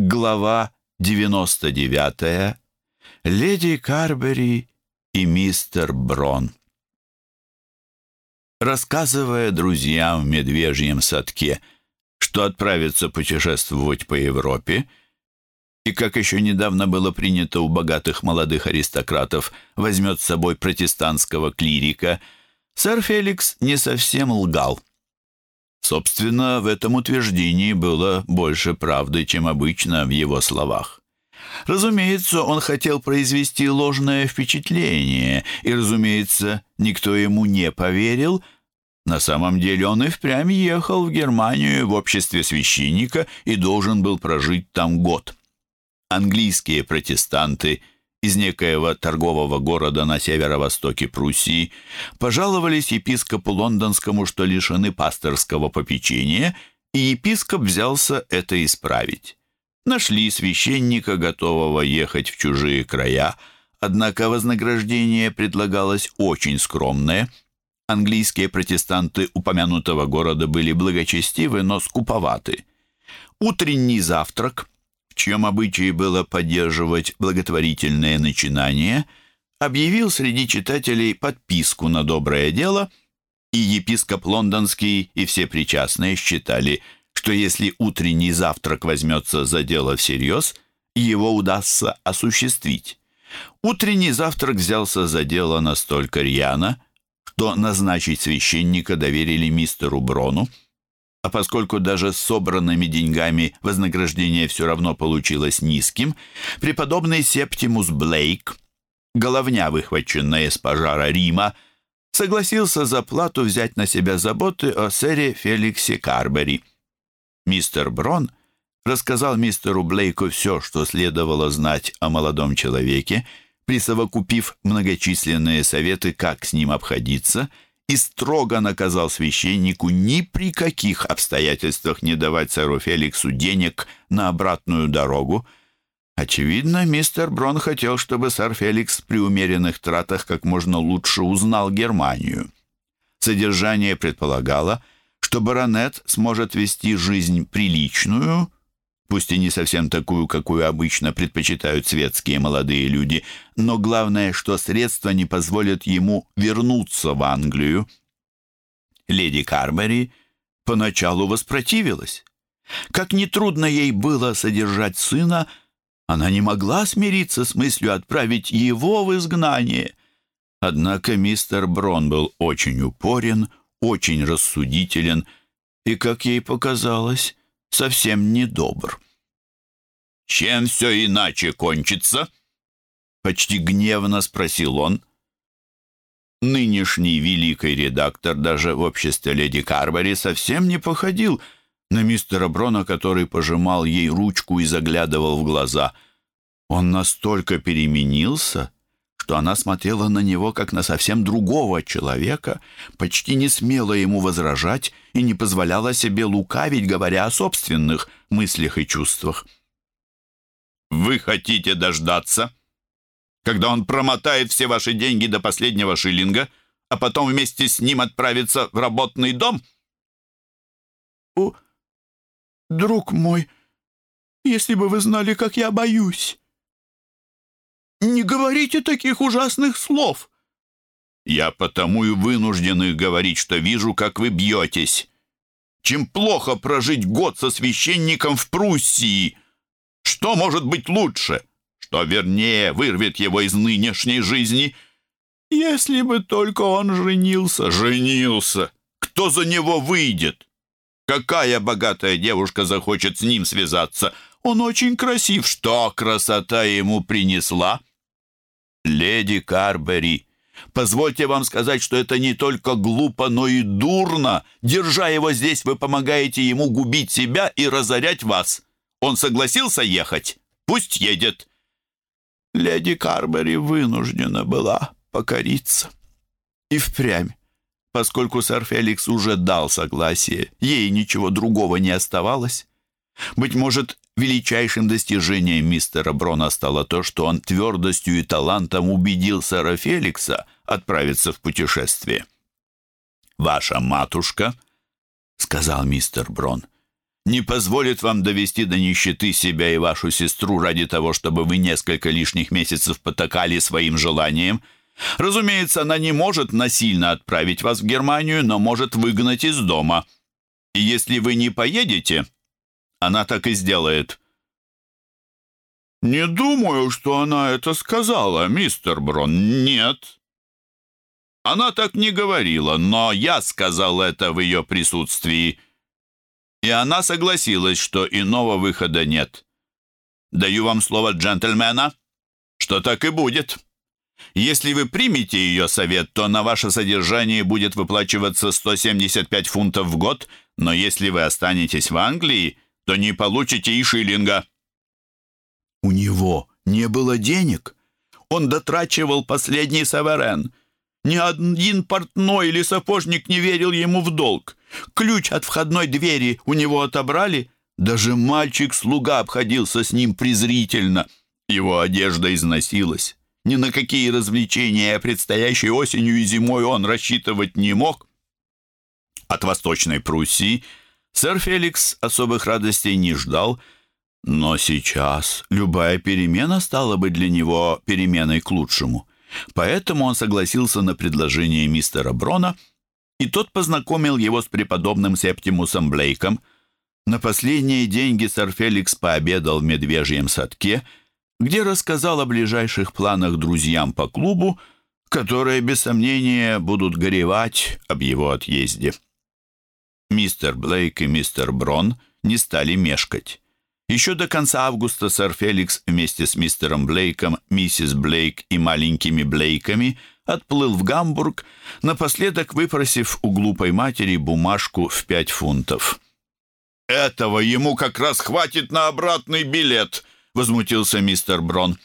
Глава 99. Леди Карбери и мистер Брон. Рассказывая друзьям в медвежьем садке, что отправится путешествовать по Европе, и, как еще недавно было принято у богатых молодых аристократов, возьмет с собой протестантского клирика, сэр Феликс не совсем лгал. Собственно, в этом утверждении было больше правды, чем обычно в его словах. Разумеется, он хотел произвести ложное впечатление, и, разумеется, никто ему не поверил. На самом деле он и впрямь ехал в Германию в обществе священника и должен был прожить там год. Английские протестанты – из некоего торгового города на северо-востоке Пруссии, пожаловались епископу лондонскому, что лишены пасторского попечения, и епископ взялся это исправить. Нашли священника, готового ехать в чужие края, однако вознаграждение предлагалось очень скромное. Английские протестанты упомянутого города были благочестивы, но скуповаты. Утренний завтрак — чьем обычае было поддерживать благотворительные начинания, объявил среди читателей подписку на доброе дело, и епископ лондонский и все причастные считали, что если утренний завтрак возьмется за дело всерьез, его удастся осуществить. Утренний завтрак взялся за дело настолько рьяно, что назначить священника доверили мистеру Брону, а поскольку даже с собранными деньгами вознаграждение все равно получилось низким, преподобный Септимус Блейк, головня, выхваченная из пожара Рима, согласился за плату взять на себя заботы о сэре Феликсе Карбери. Мистер Брон рассказал мистеру Блейку все, что следовало знать о молодом человеке, присовокупив многочисленные советы, как с ним обходиться – и строго наказал священнику ни при каких обстоятельствах не давать сэру Феликсу денег на обратную дорогу. Очевидно, мистер Брон хотел, чтобы сэр Феликс при умеренных тратах как можно лучше узнал Германию. Содержание предполагало, что баронет сможет вести жизнь приличную, пусть и не совсем такую, какую обычно предпочитают светские молодые люди, но главное, что средства не позволят ему вернуться в Англию. Леди Карбери поначалу воспротивилась. Как нетрудно ей было содержать сына, она не могла смириться с мыслью отправить его в изгнание. Однако мистер Брон был очень упорен, очень рассудителен и, как ей показалось, совсем недобр. «Чем все иначе кончится?» Почти гневно спросил он. Нынешний великий редактор даже в обществе леди Карбери совсем не походил на мистера Брона, который пожимал ей ручку и заглядывал в глаза. Он настолько переменился, что она смотрела на него как на совсем другого человека, почти не смела ему возражать и не позволяла себе лукавить, говоря о собственных мыслях и чувствах. «Вы хотите дождаться, когда он промотает все ваши деньги до последнего шиллинга, а потом вместе с ним отправится в работный дом?» «О, друг мой, если бы вы знали, как я боюсь!» «Не говорите таких ужасных слов!» «Я потому и вынужден их говорить, что вижу, как вы бьетесь. Чем плохо прожить год со священником в Пруссии!» Что может быть лучше? Что, вернее, вырвет его из нынешней жизни? Если бы только он женился. Женился! Кто за него выйдет? Какая богатая девушка захочет с ним связаться? Он очень красив. Что красота ему принесла? Леди Карбери, позвольте вам сказать, что это не только глупо, но и дурно. Держа его здесь, вы помогаете ему губить себя и разорять вас. Он согласился ехать? Пусть едет». Леди Карбери вынуждена была покориться. И впрямь, поскольку сэр Феликс уже дал согласие, ей ничего другого не оставалось. Быть может, величайшим достижением мистера Брона стало то, что он твердостью и талантом убедил сэра Феликса отправиться в путешествие. «Ваша матушка», — сказал мистер Брон, — не позволит вам довести до нищеты себя и вашу сестру ради того, чтобы вы несколько лишних месяцев потакали своим желаниям. Разумеется, она не может насильно отправить вас в Германию, но может выгнать из дома. И если вы не поедете, она так и сделает». «Не думаю, что она это сказала, мистер Брон. Нет». «Она так не говорила, но я сказал это в ее присутствии» и она согласилась, что иного выхода нет. Даю вам слово джентльмена, что так и будет. Если вы примете ее совет, то на ваше содержание будет выплачиваться 175 фунтов в год, но если вы останетесь в Англии, то не получите и шиллинга». У него не было денег. Он дотрачивал последний саверен. Ни один портной или сапожник не верил ему в долг. Ключ от входной двери у него отобрали. Даже мальчик-слуга обходился с ним презрительно. Его одежда износилась. Ни на какие развлечения предстоящей осенью и зимой он рассчитывать не мог. От Восточной Пруссии сэр Феликс особых радостей не ждал, но сейчас любая перемена стала бы для него переменой к лучшему. Поэтому он согласился на предложение мистера Брона — и тот познакомил его с преподобным Септимусом Блейком. На последние деньги сэр Феликс пообедал в медвежьем садке, где рассказал о ближайших планах друзьям по клубу, которые, без сомнения, будут горевать об его отъезде. Мистер Блейк и мистер Брон не стали мешкать. Еще до конца августа сэр Феликс вместе с мистером Блейком, миссис Блейк и маленькими Блейками – отплыл в Гамбург, напоследок выпросив у глупой матери бумажку в пять фунтов. «Этого ему как раз хватит на обратный билет», — возмутился мистер Брон.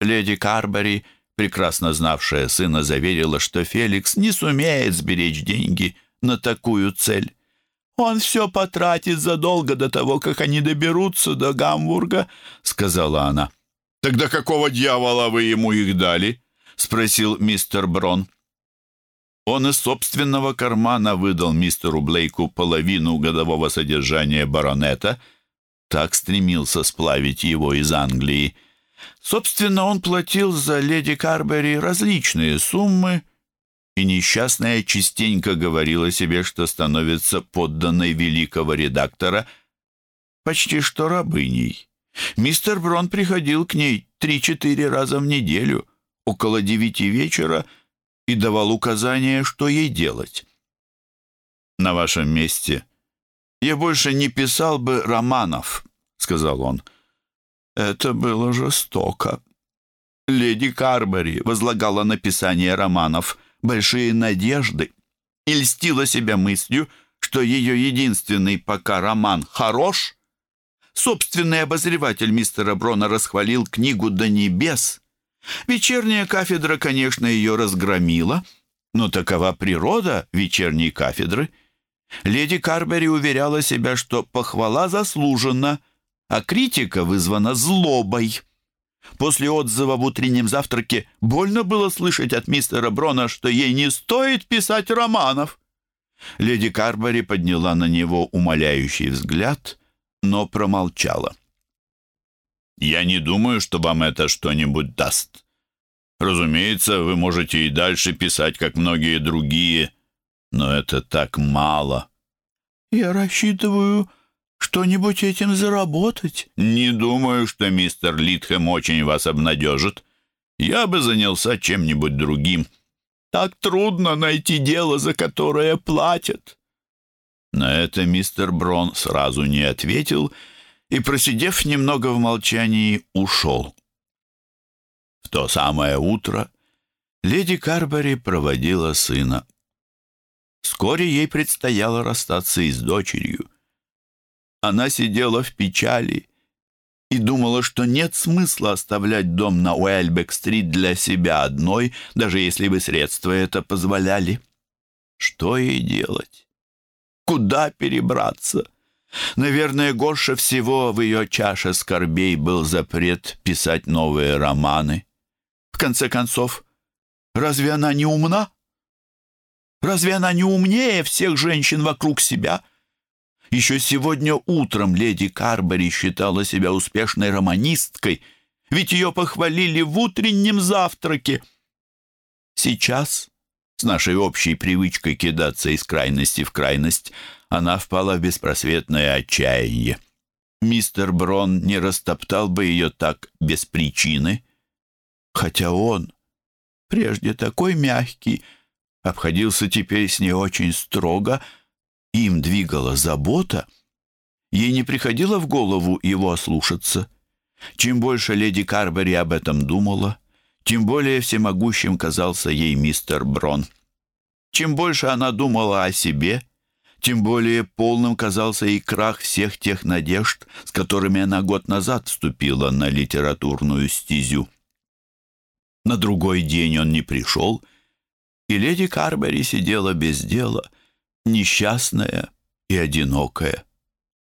Леди Карбери, прекрасно знавшая сына, заверила, что Феликс не сумеет сберечь деньги на такую цель. «Он все потратит задолго до того, как они доберутся до Гамбурга», — сказала она. «Тогда какого дьявола вы ему их дали?» — спросил мистер Брон. Он из собственного кармана выдал мистеру Блейку половину годового содержания баронета, так стремился сплавить его из Англии. Собственно, он платил за леди Карбери различные суммы, и несчастная частенько говорила себе, что становится подданной великого редактора, почти что рабыней. Мистер Брон приходил к ней три-четыре раза в неделю — около девяти вечера и давал указания, что ей делать. «На вашем месте я больше не писал бы романов», — сказал он. «Это было жестоко». Леди Карбери возлагала написание романов большие надежды и льстила себя мыслью, что ее единственный пока роман хорош. Собственный обозреватель мистера Брона расхвалил книгу до небес — Вечерняя кафедра, конечно, ее разгромила, но такова природа вечерней кафедры. Леди Карбери уверяла себя, что похвала заслужена, а критика вызвана злобой. После отзыва в утреннем завтраке больно было слышать от мистера Брона, что ей не стоит писать романов. Леди Карбери подняла на него умоляющий взгляд, но промолчала. Я не думаю, что вам это что-нибудь даст. Разумеется, вы можете и дальше писать, как многие другие, но это так мало. Я рассчитываю что-нибудь этим заработать. Не думаю, что мистер Литхэм очень вас обнадежит. Я бы занялся чем-нибудь другим. Так трудно найти дело, за которое платят. На это мистер Брон сразу не ответил и, просидев немного в молчании, ушел. В то самое утро леди Карбери проводила сына. Вскоре ей предстояло расстаться и с дочерью. Она сидела в печали и думала, что нет смысла оставлять дом на Уэльбек-стрит для себя одной, даже если бы средства это позволяли. Что ей делать? Куда перебраться? Наверное, горше всего в ее чаше скорбей был запрет писать новые романы. В конце концов, разве она не умна? Разве она не умнее всех женщин вокруг себя? Еще сегодня утром леди Карбери считала себя успешной романисткой, ведь ее похвалили в утреннем завтраке. Сейчас, с нашей общей привычкой кидаться из крайности в крайность, она впала в беспросветное отчаяние. Мистер Брон не растоптал бы ее так без причины, хотя он, прежде такой мягкий, обходился теперь с ней очень строго, им двигала забота, ей не приходило в голову его ослушаться. Чем больше леди Карбери об этом думала, тем более всемогущим казался ей мистер Брон. Чем больше она думала о себе, тем более полным казался и крах всех тех надежд, с которыми она год назад вступила на литературную стезю. На другой день он не пришел, и леди Карбери сидела без дела, несчастная и одинокая.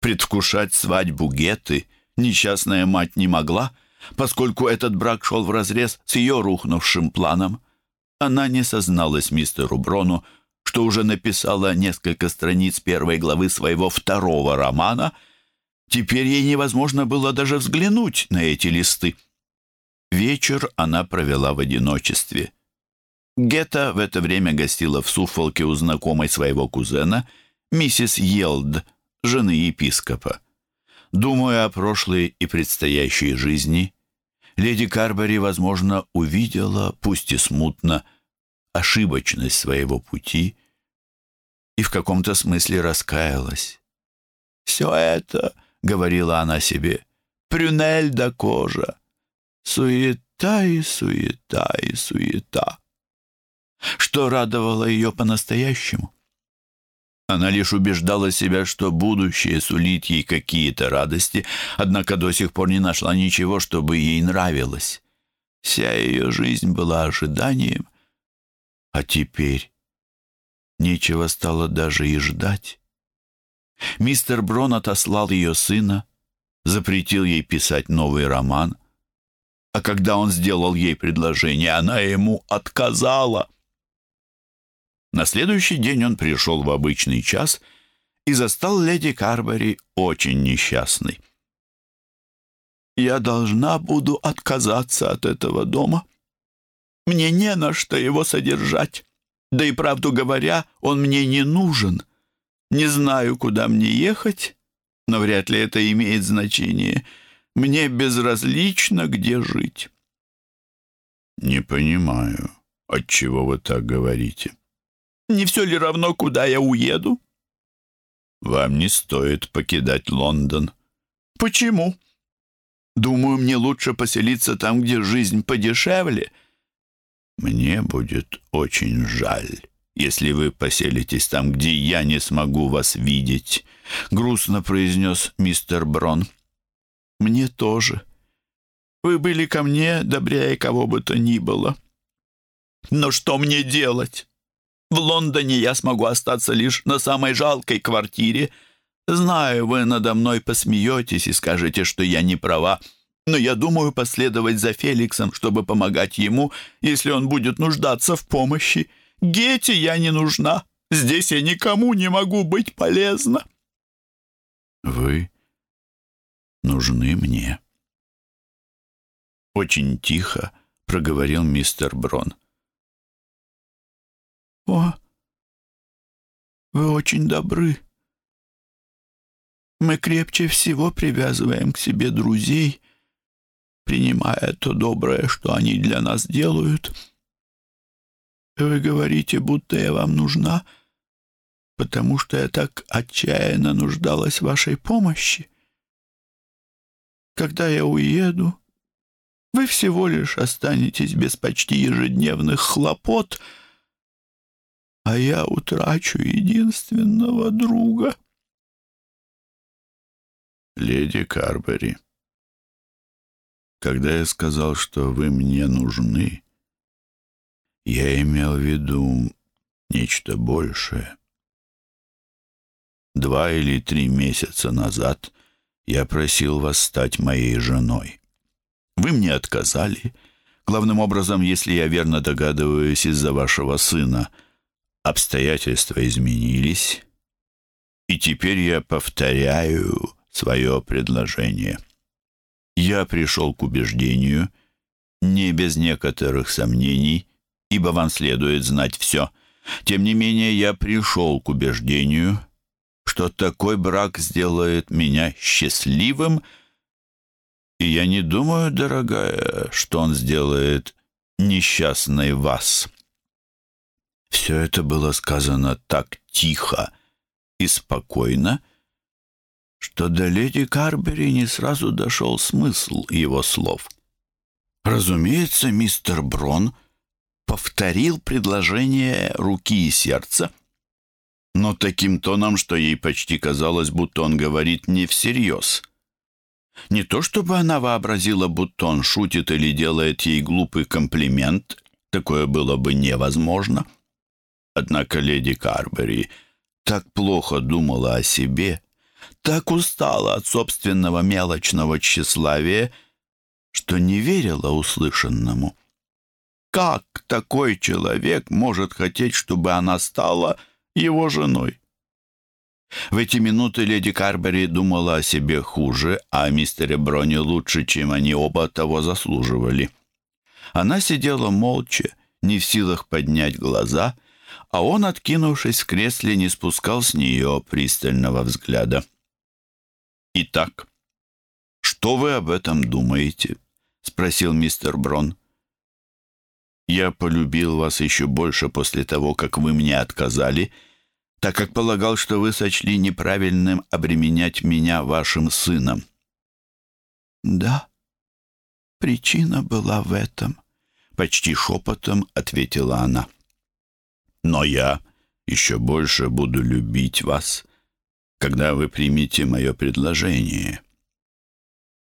Предвкушать свадьбу Геты несчастная мать не могла, поскольку этот брак шел вразрез с ее рухнувшим планом. Она не созналась мистеру Брону, что уже написала несколько страниц первой главы своего второго романа. Теперь ей невозможно было даже взглянуть на эти листы. Вечер она провела в одиночестве. Гетта в это время гостила в Суффолке у знакомой своего кузена, миссис Елд, жены епископа. Думая о прошлой и предстоящей жизни, леди Карбери, возможно, увидела, пусть и смутно, ошибочность своего пути и в каком-то смысле раскаялась. «Все это, — говорила она себе, — прюнель да кожа, суета и суета и суета». Что радовало ее по-настоящему? Она лишь убеждала себя, что будущее сулит ей какие-то радости, однако до сих пор не нашла ничего, чтобы ей нравилось. Вся ее жизнь была ожиданием, а теперь нечего стало даже и ждать. Мистер Брон отослал ее сына, запретил ей писать новый роман, а когда он сделал ей предложение, она ему отказала — на следующий день он пришел в обычный час и застал леди Карбери очень несчастной. «Я должна буду отказаться от этого дома. Мне не на что его содержать. Да и, правду говоря, он мне не нужен. Не знаю, куда мне ехать, но вряд ли это имеет значение. Мне безразлично, где жить». «Не понимаю, отчего вы так говорите?» Не все ли равно, куда я уеду?» «Вам не стоит покидать Лондон». «Почему?» «Думаю, мне лучше поселиться там, где жизнь подешевле». «Мне будет очень жаль, если вы поселитесь там, где я не смогу вас видеть», — грустно произнес мистер Брон. «Мне тоже. Вы были ко мне добрее кого бы то ни было. Но что мне делать?» В Лондоне я смогу остаться лишь на самой жалкой квартире. Знаю, вы надо мной посмеетесь и скажете, что я не права, но я думаю последовать за Феликсом, чтобы помогать ему, если он будет нуждаться в помощи. Гете я не нужна. Здесь я никому не могу быть полезна. Вы нужны мне. Очень тихо проговорил мистер Брон. «О, вы очень добры. Мы крепче всего привязываем к себе друзей, принимая то доброе, что они для нас делают. Вы говорите, будто я вам нужна, потому что я так отчаянно нуждалась в вашей помощи. Когда я уеду, вы всего лишь останетесь без почти ежедневных хлопот — а я утрачу единственного друга. Леди Карбери, когда я сказал, что вы мне нужны, я имел в виду нечто большее. Два или три месяца назад я просил вас стать моей женой. Вы мне отказали, главным образом, если я верно догадываюсь, из-за вашего сына — Обстоятельства изменились, И теперь я повторяю свое предложение. Я пришел к убеждению, не без некоторых сомнений, ибо вам следует знать все. Тем не менее, я пришел к убеждению, что такой брак сделает меня счастливым, и я не думаю, дорогая, что он сделает несчастной вас. Все это было сказано так тихо и спокойно, что до леди Карбери не сразу дошел смысл его слов. Разумеется, мистер Брон повторил предложение руки и сердца, но таким тоном, что ей почти казалось, будто он говорит не всерьез. Не то чтобы она вообразила, будто он шутит или делает ей глупый комплимент, такое было бы невозможно. Однако леди Карбери так плохо думала о себе, так устала от собственного мелочного тщеславия, что не верила услышанному. Как такой человек может хотеть, чтобы она стала его женой? В эти минуты леди Карбери думала о себе хуже, а о мистере Броне лучше, чем они оба того заслуживали. Она сидела молча, не в силах поднять глаза, а он, откинувшись в кресле, не спускал с нее пристального взгляда. «Итак, что вы об этом думаете?» — спросил мистер Брон. «Я полюбил вас еще больше после того, как вы мне отказали, так как полагал, что вы сочли неправильным обременять меня вашим сыном». «Да, причина была в этом», — почти шепотом ответила она. «Но я еще больше буду любить вас» когда вы примете мое предложение.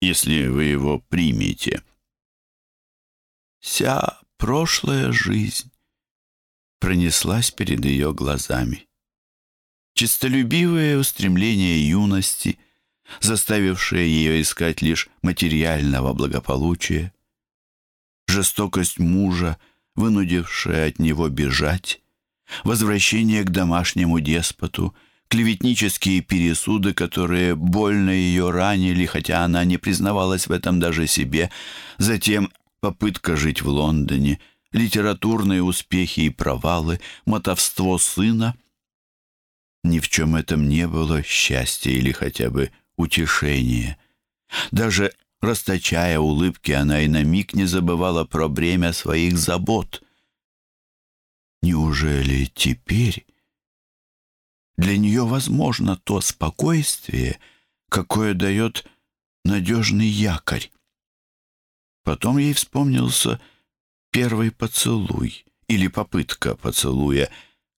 Если вы его примете. Вся прошлая жизнь пронеслась перед ее глазами. Чистолюбивые устремления юности, заставившие ее искать лишь материального благополучия, жестокость мужа, вынудившая от него бежать, возвращение к домашнему деспоту — клеветнические пересуды, которые больно ее ранили, хотя она не признавалась в этом даже себе, затем попытка жить в Лондоне, литературные успехи и провалы, мотовство сына. Ни в чем этом не было счастья или хотя бы утешения. Даже расточая улыбки, она и на миг не забывала про бремя своих забот. Неужели теперь для нее возможно то спокойствие, какое дает надежный якорь. Потом ей вспомнился первый поцелуй или попытка поцелуя,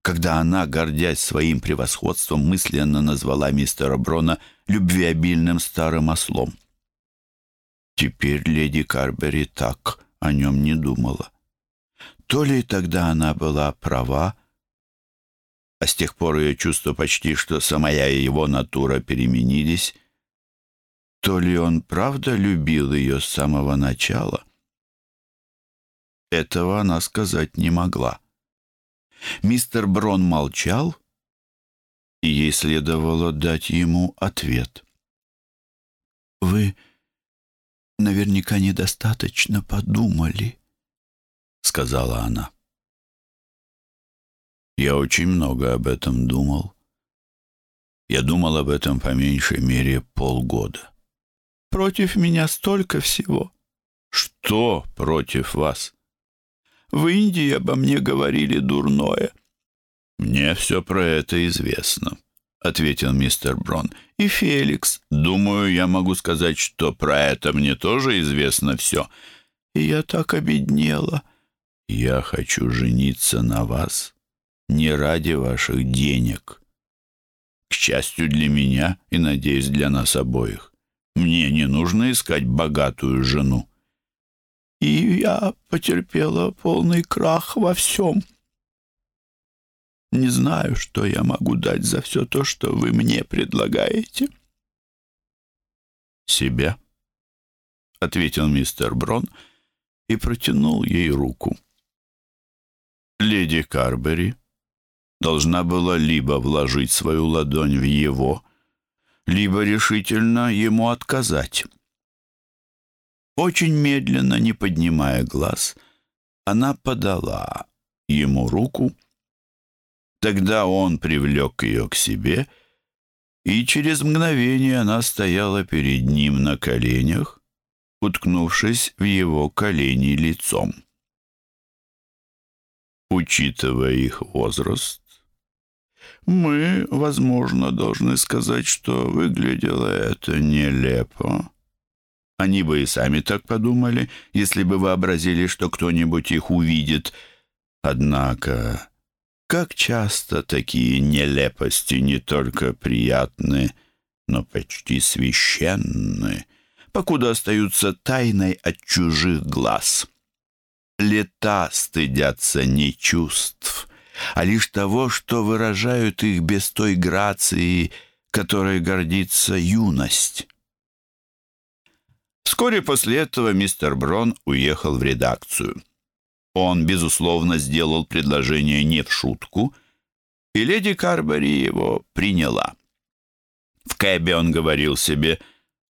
когда она, гордясь своим превосходством, мысленно назвала мистера Брона любвеобильным старым ослом. Теперь леди Карбери так о нем не думала. То ли тогда она была права, а с тех пор ее чувства почти что самая его натура переменились. То ли он правда любил ее с самого начала? Этого она сказать не могла. Мистер Брон молчал, и ей следовало дать ему ответ. «Вы наверняка недостаточно подумали», — сказала она. Я очень много об этом думал. Я думал об этом по меньшей мере полгода. Против меня столько всего. Что против вас? В Индии обо мне говорили дурное. Мне все про это известно, ответил мистер Брон. И Феликс. Думаю, я могу сказать, что про это мне тоже известно все. И я так обеднела. Я хочу жениться на вас не ради ваших денег. К счастью для меня и, надеюсь, для нас обоих. Мне не нужно искать богатую жену. И я потерпела полный крах во всем. Не знаю, что я могу дать за все то, что вы мне предлагаете. Себя, — ответил мистер Брон и протянул ей руку. Леди Карбери должна была либо вложить свою ладонь в его, либо решительно ему отказать. Очень медленно, не поднимая глаз, она подала ему руку. Тогда он привлек ее к себе, и через мгновение она стояла перед ним на коленях, уткнувшись в его колени лицом. Учитывая их возраст, мы, возможно, должны сказать, что выглядело это нелепо. Они бы и сами так подумали, если бы вообразили, что кто-нибудь их увидит. Однако, как часто такие нелепости не только приятны, но почти священны, покуда остаются тайной от чужих глаз. Лета стыдятся не чувств, а лишь того, что выражают их без той грации, которой гордится юность. Вскоре после этого мистер Брон уехал в редакцию. Он, безусловно, сделал предложение не в шутку, и леди Карбери его приняла. В кэбе он говорил себе,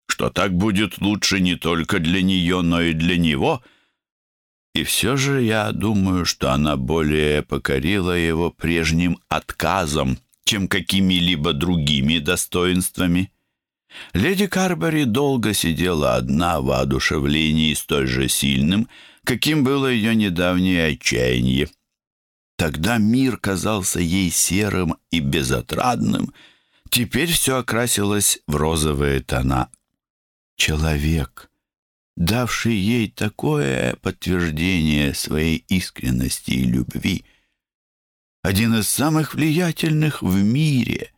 что так будет лучше не только для нее, но и для него — и все же я думаю, что она более покорила его прежним отказом, чем какими-либо другими достоинствами. Леди Карбери долго сидела одна в воодушевлении столь же сильным, каким было ее недавнее отчаяние. Тогда мир казался ей серым и безотрадным, теперь все окрасилось в розовые тона. Человек — давший ей такое подтверждение своей искренности и любви. Один из самых влиятельных в мире.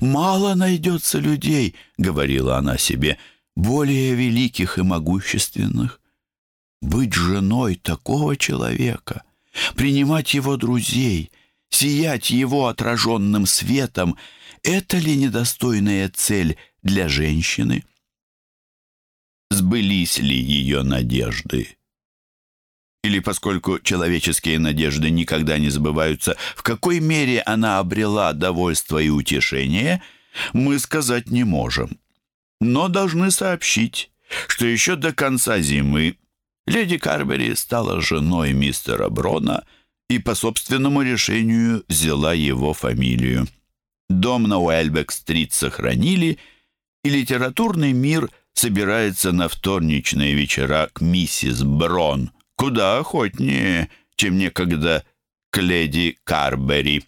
«Мало найдется людей», — говорила она себе, — «более великих и могущественных. Быть женой такого человека, принимать его друзей, сиять его отраженным светом — это ли недостойная цель для женщины?» Сбылись ли ее надежды. Или поскольку человеческие надежды никогда не сбываются, в какой мере она обрела довольство и утешение, мы сказать не можем. Но должны сообщить, что еще до конца зимы леди Карбери стала женой мистера Брона и по собственному решению взяла его фамилию. Дом на Уэльбек-стрит сохранили, и литературный мир собирается на вторничные вечера к миссис Брон, куда охотнее, чем некогда к леди Карбери.